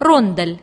рондель